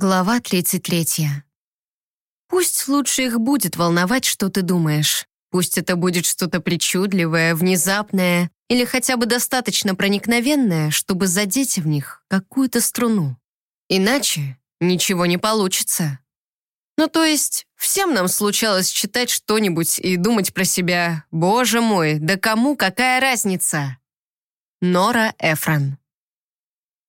Глава 33. Пусть лучше их будет волновать, что ты думаешь. Пусть это будет что-то причудливое, внезапное или хотя бы достаточно проникновенное, чтобы задеть в них какую-то струну. Иначе ничего не получится. Ну, то есть, всем нам случалось читать что-нибудь и думать про себя «Боже мой, да кому какая разница?» Нора Эфрон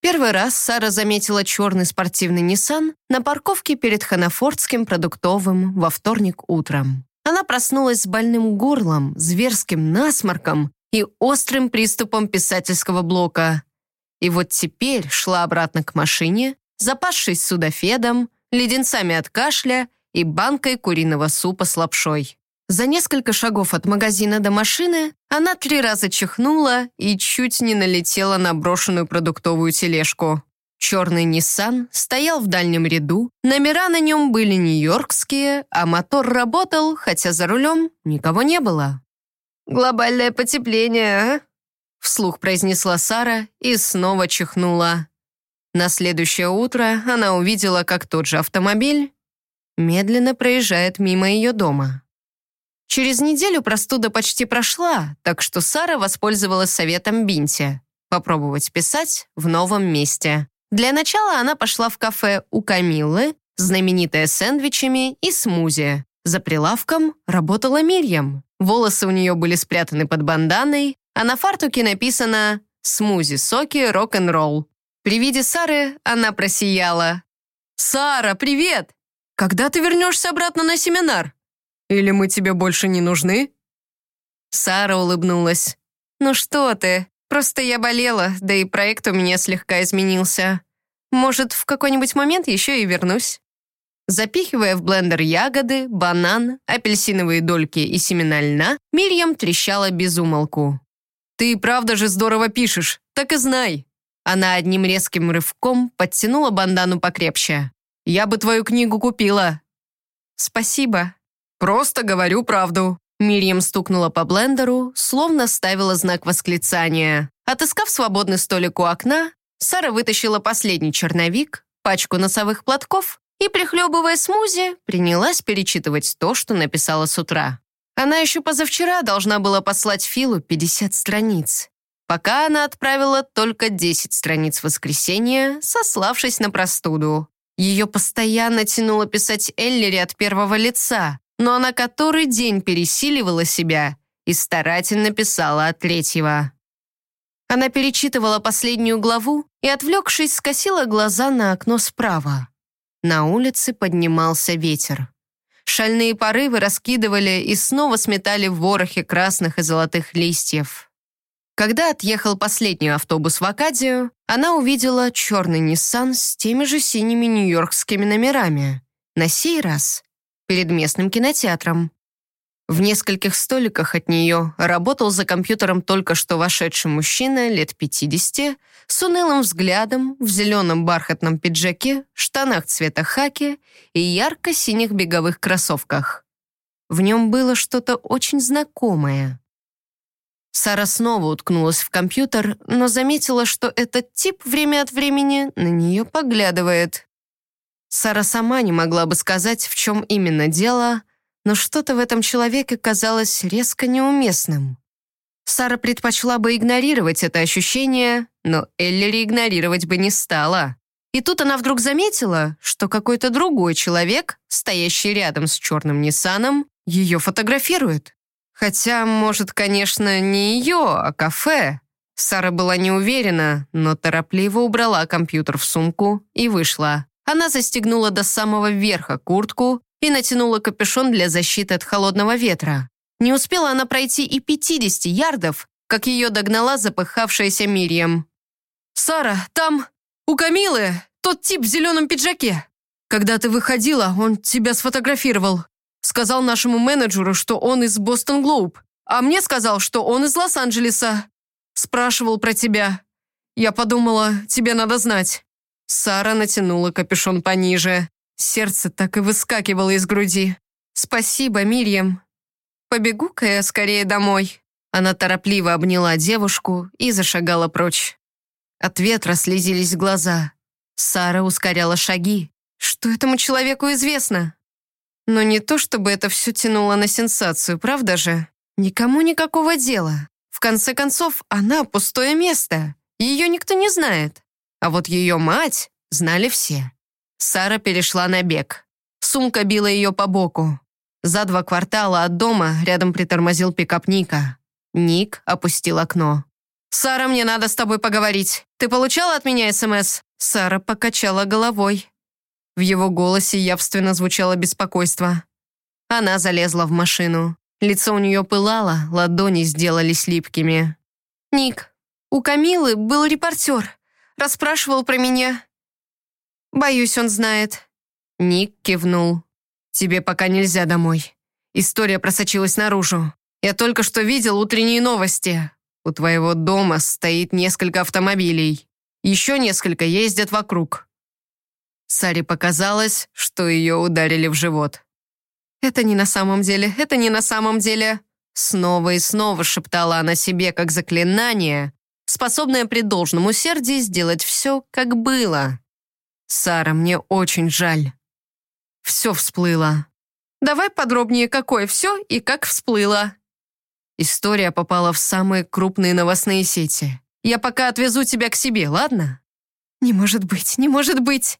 Первый раз Сара заметила черный спортивный Nissan на парковке перед Ханафордским продуктовым во вторник утром. Она проснулась с больным горлом, зверским насморком и острым приступом писательского блока. И вот теперь шла обратно к машине, запасшись судафедом, леденцами от кашля и банкой куриного супа с лапшой. За несколько шагов от магазина до машины она три раза чихнула и чуть не налетела на брошенную продуктовую тележку. Черный Nissan стоял в дальнем ряду, номера на нем были нью-йоркские, а мотор работал, хотя за рулем никого не было. «Глобальное потепление, а?» Вслух произнесла Сара и снова чихнула. На следующее утро она увидела, как тот же автомобиль медленно проезжает мимо ее дома. Через неделю простуда почти прошла, так что Сара воспользовалась советом Бинти попробовать писать в новом месте. Для начала она пошла в кафе у Камиллы, знаменитое сэндвичами и смузи. За прилавком работала Мирьям. Волосы у нее были спрятаны под банданой, а на фартуке написано «Смузи, соки, рок-н-ролл». При виде Сары она просияла. «Сара, привет! Когда ты вернешься обратно на семинар?» Или мы тебе больше не нужны?» Сара улыбнулась. «Ну что ты, просто я болела, да и проект у меня слегка изменился. Может, в какой-нибудь момент еще и вернусь». Запихивая в блендер ягоды, банан, апельсиновые дольки и семена льна, Мирьям трещала без умолку. «Ты правда же здорово пишешь, так и знай!» Она одним резким рывком подтянула бандану покрепче. «Я бы твою книгу купила». «Спасибо», «Просто говорю правду». Мирьям стукнула по блендеру, словно ставила знак восклицания. Отыскав свободный столик у окна, Сара вытащила последний черновик, пачку носовых платков и, прихлебывая смузи, принялась перечитывать то, что написала с утра. Она еще позавчера должна была послать Филу 50 страниц. Пока она отправила только 10 страниц в воскресенье, сославшись на простуду. Ее постоянно тянуло писать Эллери от первого лица, но она который день пересиливала себя и старательно писала от третьего. Она перечитывала последнюю главу и, отвлекшись, скосила глаза на окно справа. На улице поднимался ветер. Шальные порывы раскидывали и снова сметали в ворохе красных и золотых листьев. Когда отъехал последний автобус в Акадию, она увидела черный Ниссан с теми же синими нью-йоркскими номерами. На сей раз перед местным кинотеатром. В нескольких столиках от нее работал за компьютером только что вошедший мужчина лет 50 с унылым взглядом в зеленом бархатном пиджаке, штанах цвета хаки и ярко-синих беговых кроссовках. В нем было что-то очень знакомое. Сара снова уткнулась в компьютер, но заметила, что этот тип время от времени на нее поглядывает. Сара сама не могла бы сказать, в чем именно дело, но что-то в этом человеке казалось резко неуместным. Сара предпочла бы игнорировать это ощущение, но Эллери игнорировать бы не стала. И тут она вдруг заметила, что какой-то другой человек, стоящий рядом с черным Ниссаном, ее фотографирует. Хотя, может, конечно, не ее, а кафе. Сара была не уверена, но торопливо убрала компьютер в сумку и вышла. Она застегнула до самого верха куртку и натянула капюшон для защиты от холодного ветра. Не успела она пройти и 50 ярдов, как ее догнала запыхавшаяся Мирием. «Сара, там, у Камилы, тот тип в зеленом пиджаке. Когда ты выходила, он тебя сфотографировал. Сказал нашему менеджеру, что он из Бостон Глоуб, а мне сказал, что он из Лос-Анджелеса. Спрашивал про тебя. Я подумала, тебе надо знать». Сара натянула капюшон пониже. Сердце так и выскакивало из груди. «Спасибо, Мирьям. Побегу-ка я скорее домой». Она торопливо обняла девушку и зашагала прочь. От ветра слезились глаза. Сара ускоряла шаги. что этому человеку известно. Но не то, чтобы это все тянуло на сенсацию, правда же? Никому никакого дела. В конце концов, она пустое место. Ее никто не знает. А вот ее мать знали все. Сара перешла на бег. Сумка била ее по боку. За два квартала от дома рядом притормозил пикап Ника. Ник опустил окно. «Сара, мне надо с тобой поговорить. Ты получала от меня СМС?» Сара покачала головой. В его голосе явственно звучало беспокойство. Она залезла в машину. Лицо у нее пылало, ладони сделались липкими. «Ник, у Камилы был репортер. Расспрашивал про меня. Боюсь, он знает». Ник кивнул. «Тебе пока нельзя домой. История просочилась наружу. Я только что видел утренние новости. У твоего дома стоит несколько автомобилей. Еще несколько ездят вокруг». Саре показалось, что ее ударили в живот. «Это не на самом деле, это не на самом деле». Снова и снова шептала она себе, как заклинание, способное при должном усердии сделать все, как было. «Сара, мне очень жаль». Все всплыло. «Давай подробнее, какое все и как всплыло». История попала в самые крупные новостные сети. Я пока отвезу тебя к себе, ладно?» «Не может быть, не может быть!»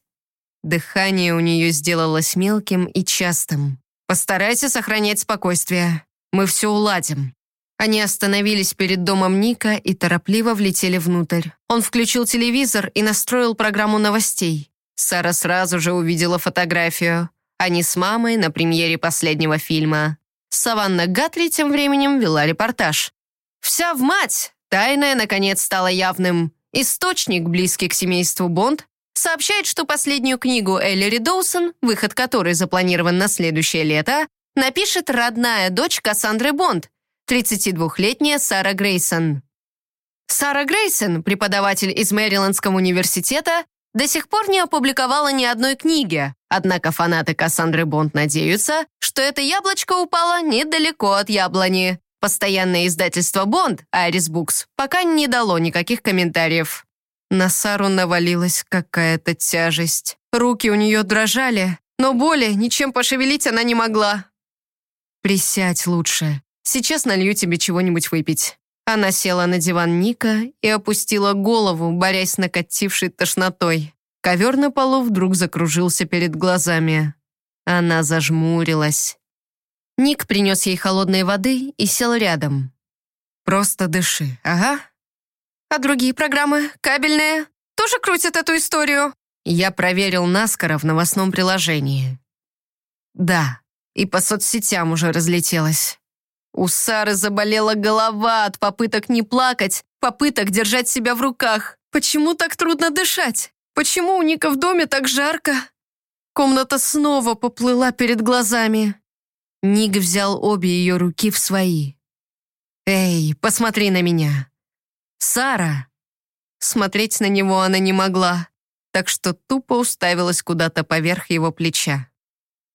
Дыхание у нее сделалось мелким и частым. «Постарайся сохранять спокойствие. Мы все уладим». Они остановились перед домом Ника и торопливо влетели внутрь. Он включил телевизор и настроил программу новостей. Сара сразу же увидела фотографию. Они с мамой на премьере последнего фильма. Саванна Гатри тем временем вела репортаж. «Вся в мать!» Тайное, наконец, стало явным. Источник, близкий к семейству Бонд, сообщает, что последнюю книгу Эллири Доусон, выход которой запланирован на следующее лето, напишет родная дочь Кассандры Бонд, 32-летняя Сара Грейсон. Сара Грейсон, преподаватель из Мэрилендского университета, до сих пор не опубликовала ни одной книги, однако фанаты Кассандры Бонд надеются, что это яблочко упало недалеко от яблони. Постоянное издательство «Бонд» Айрис Букс пока не дало никаких комментариев. На Сару навалилась какая-то тяжесть. Руки у нее дрожали, но боли ничем пошевелить она не могла. «Присядь лучше. Сейчас налью тебе чего-нибудь выпить». Она села на диван Ника и опустила голову, борясь с накатившей тошнотой. Ковер на полу вдруг закружился перед глазами. Она зажмурилась. Ник принес ей холодной воды и сел рядом. «Просто дыши, ага». «А другие программы, кабельные, тоже крутят эту историю?» Я проверил наскоро в новостном приложении. Да, и по соцсетям уже разлетелась. У Сары заболела голова от попыток не плакать, попыток держать себя в руках. Почему так трудно дышать? Почему у Ника в доме так жарко? Комната снова поплыла перед глазами. Ник взял обе ее руки в свои. «Эй, посмотри на меня!» «Сара!» Смотреть на него она не могла, так что тупо уставилась куда-то поверх его плеча.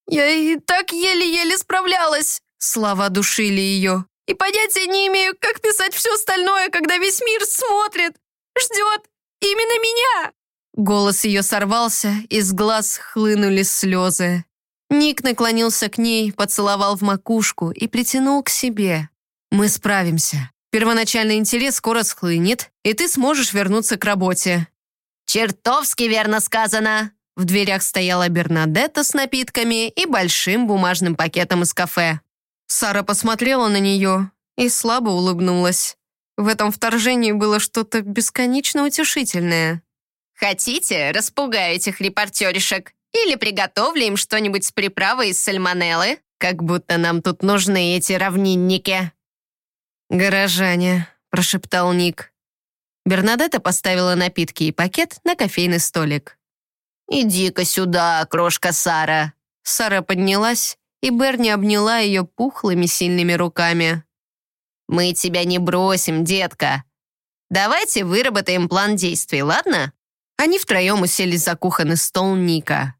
«Я и так еле-еле справлялась!» Слова душили ее. И понятия не имею, как писать все остальное, когда весь мир смотрит, ждет именно меня. Голос ее сорвался, из глаз хлынули слезы. Ник наклонился к ней, поцеловал в макушку и притянул к себе. «Мы справимся. Первоначальный интерес скоро схлынет, и ты сможешь вернуться к работе». «Чертовски верно сказано!» В дверях стояла Бернадетта с напитками и большим бумажным пакетом из кафе. Сара посмотрела на нее и слабо улыбнулась. В этом вторжении было что-то бесконечно утешительное. «Хотите, распугаю этих репортеришек? Или приготовлю им что-нибудь с приправой из сальмонеллы? Как будто нам тут нужны эти равнинники». «Горожане», — прошептал Ник. Бернадетта поставила напитки и пакет на кофейный столик. «Иди-ка сюда, крошка Сара». Сара поднялась и Берни обняла ее пухлыми сильными руками. «Мы тебя не бросим, детка. Давайте выработаем план действий, ладно?» Они втроем уселись за кухонный стол Ника.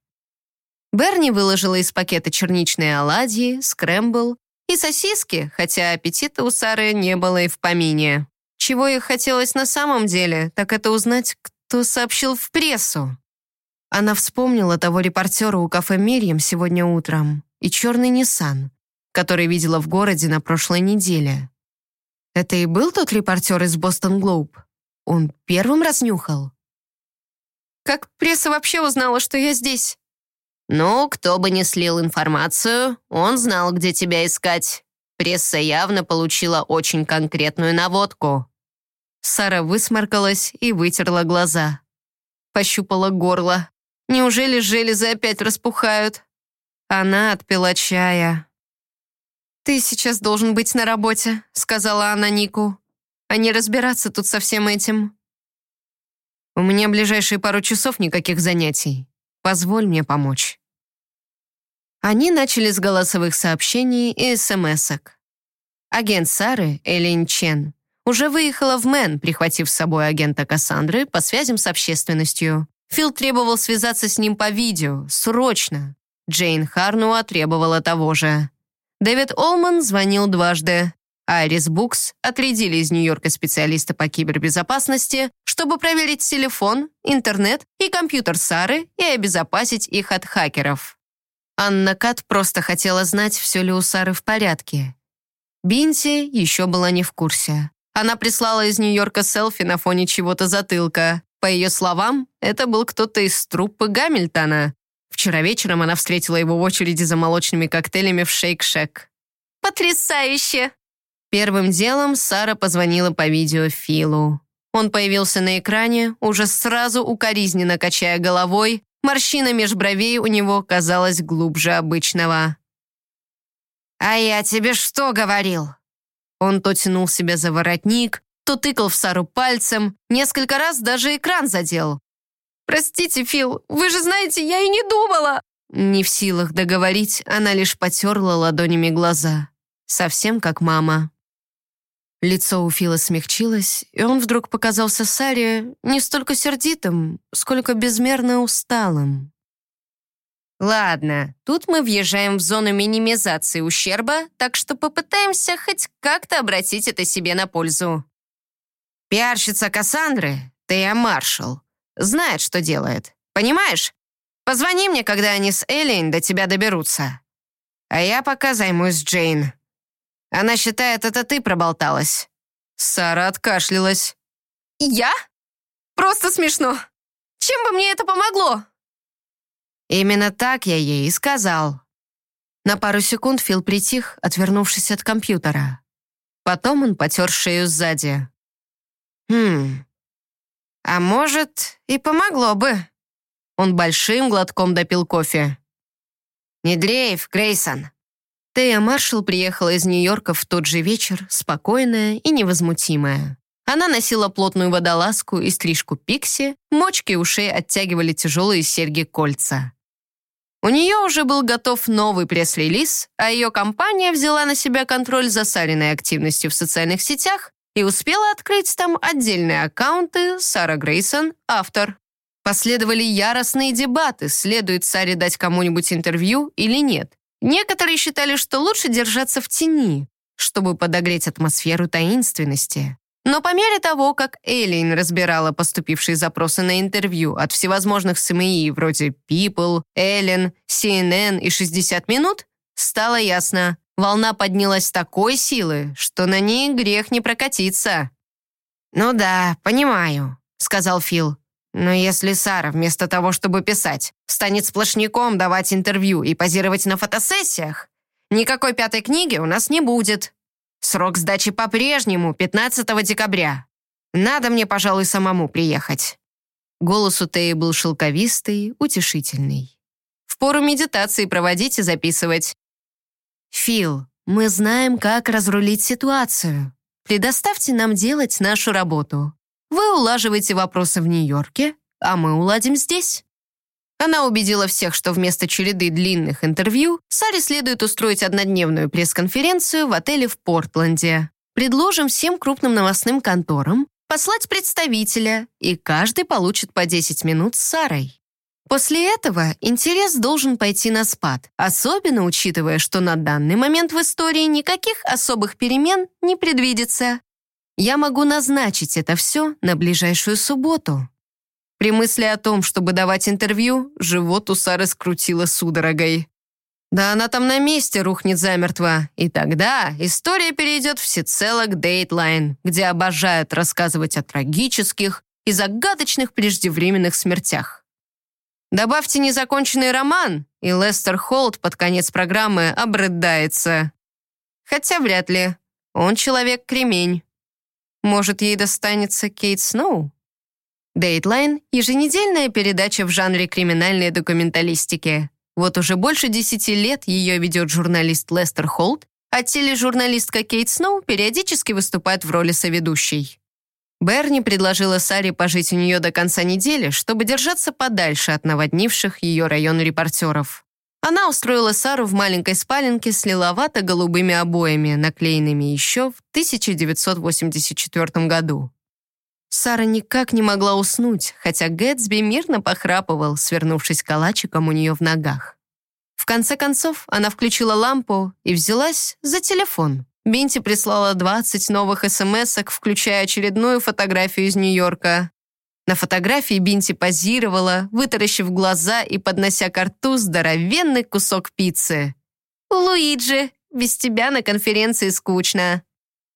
Берни выложила из пакета черничные оладьи, скрэмбл и сосиски, хотя аппетита у Сары не было и в помине. Чего ей хотелось на самом деле, так это узнать, кто сообщил в прессу. Она вспомнила того репортера у кафе «Мирьям» сегодня утром и черный Ниссан, который видела в городе на прошлой неделе. Это и был тот репортер из «Бостон Глоуб»? Он первым разнюхал? Как пресса вообще узнала, что я здесь? Ну, кто бы ни слил информацию, он знал, где тебя искать. Пресса явно получила очень конкретную наводку. Сара высморкалась и вытерла глаза. Пощупала горло. Неужели железы опять распухают? Она отпила чая. «Ты сейчас должен быть на работе», — сказала она Нику, «а не разбираться тут со всем этим». «У меня ближайшие пару часов никаких занятий. Позволь мне помочь». Они начали с голосовых сообщений и смс-ок. Агент Сары, Элин Чен, уже выехала в Мэн, прихватив с собой агента Кассандры по связям с общественностью. Фил требовал связаться с ним по видео, срочно. Джейн Харнуа требовала того же. Дэвид Олман звонил дважды. Айрис Букс отрядили из Нью-Йорка специалиста по кибербезопасности, чтобы проверить телефон, интернет и компьютер Сары и обезопасить их от хакеров. Анна Кат просто хотела знать, все ли у Сары в порядке. Бинти еще была не в курсе. Она прислала из Нью-Йорка селфи на фоне чего-то затылка. По ее словам, это был кто-то из труппы Гамильтона. Вчера вечером она встретила его в очереди за молочными коктейлями в Шейк-Шек. «Потрясающе!» Первым делом Сара позвонила по видео Филу. Он появился на экране, уже сразу укоризненно качая головой, морщина меж бровей у него казалась глубже обычного. «А я тебе что говорил?» Он то тянул себя за воротник, то тыкал в Сару пальцем, несколько раз даже экран задел. «Простите, Фил, вы же знаете, я и не думала!» Не в силах договорить, она лишь потерла ладонями глаза. Совсем как мама. Лицо у Фила смягчилось, и он вдруг показался Саре не столько сердитым, сколько безмерно усталым. Ладно, тут мы въезжаем в зону минимизации ущерба, так что попытаемся хоть как-то обратить это себе на пользу. Пиарщица Кассандры, Тея Маршалл, знает, что делает. Понимаешь? Позвони мне, когда они с Эллиен до тебя доберутся. А я пока займусь Джейн. Она считает, это ты проболталась». Сара откашлялась. «Я? Просто смешно. Чем бы мне это помогло?» Именно так я ей и сказал. На пару секунд Фил притих, отвернувшись от компьютера. Потом он потер шею сзади. «Хм, а может, и помогло бы». Он большим глотком допил кофе. «Не дрейф, Грейсон». Тея Маршалл приехала из Нью-Йорка в тот же вечер, спокойная и невозмутимая. Она носила плотную водолазку и стрижку пикси, мочки ушей оттягивали тяжелые серьги-кольца. У нее уже был готов новый пресс-релиз, а ее компания взяла на себя контроль за Сариной активностью в социальных сетях и успела открыть там отдельные аккаунты «Сара Грейсон, автор». Последовали яростные дебаты, следует Саре дать кому-нибудь интервью или нет. Некоторые считали, что лучше держаться в тени, чтобы подогреть атмосферу таинственности. Но по мере того, как Эллин разбирала поступившие запросы на интервью от всевозможных СМИ вроде People, Ellen, CNN и 60 минут, стало ясно, волна поднялась такой силы, что на ней грех не прокатиться. «Ну да, понимаю», — сказал Фил. «Но если Сара вместо того, чтобы писать, станет сплошняком давать интервью и позировать на фотосессиях, никакой пятой книги у нас не будет». Срок сдачи по-прежнему 15 декабря. Надо мне, пожалуй, самому приехать». Голос у Теи был шелковистый, утешительный. «Впору медитации проводить и записывать». «Фил, мы знаем, как разрулить ситуацию. Предоставьте нам делать нашу работу. Вы улаживаете вопросы в Нью-Йорке, а мы уладим здесь». Она убедила всех, что вместо череды длинных интервью Саре следует устроить однодневную пресс-конференцию в отеле в Портленде. Предложим всем крупным новостным конторам послать представителя, и каждый получит по 10 минут с Сарой. После этого интерес должен пойти на спад, особенно учитывая, что на данный момент в истории никаких особых перемен не предвидится. Я могу назначить это все на ближайшую субботу. При мысли о том, чтобы давать интервью, живот у Сары скрутило судорогой. Да она там на месте рухнет замертво. И тогда история перейдет всецело к Дейтлайн, где обожают рассказывать о трагических и загадочных преждевременных смертях. Добавьте незаконченный роман, и Лестер Холт под конец программы обрыдается. Хотя вряд ли. Он человек-кремень. Может, ей достанется Кейт Сноу? Дейтлайн — еженедельная передача в жанре криминальной документалистики. Вот уже больше десяти лет ее ведет журналист Лестер Холт, а тележурналистка Кейт Сноу периодически выступает в роли соведущей. Берни предложила Саре пожить у нее до конца недели, чтобы держаться подальше от наводнивших ее район репортеров. Она устроила Сару в маленькой спаленке с лиловато-голубыми обоями, наклеенными еще в 1984 году. Сара никак не могла уснуть, хотя Гэтсби мирно похрапывал, свернувшись калачиком у нее в ногах. В конце концов, она включила лампу и взялась за телефон. Бинти прислала 20 новых смс включая очередную фотографию из Нью-Йорка. На фотографии Бинти позировала, вытаращив глаза и поднося к рту здоровенный кусок пиццы. «Луиджи, без тебя на конференции скучно».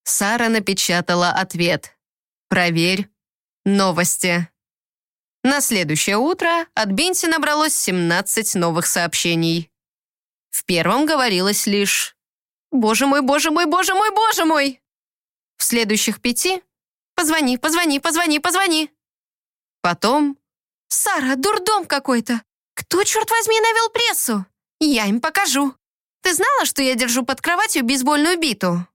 Сара напечатала ответ. Проверь. Новости. На следующее утро от Бинси набралось 17 новых сообщений. В первом говорилось лишь «Боже мой, боже мой, боже мой, боже мой!» В следующих пяти «Позвони, позвони, позвони, позвони!» Потом «Сара, дурдом какой-то! Кто, черт возьми, навел прессу? Я им покажу! Ты знала, что я держу под кроватью бейсбольную биту?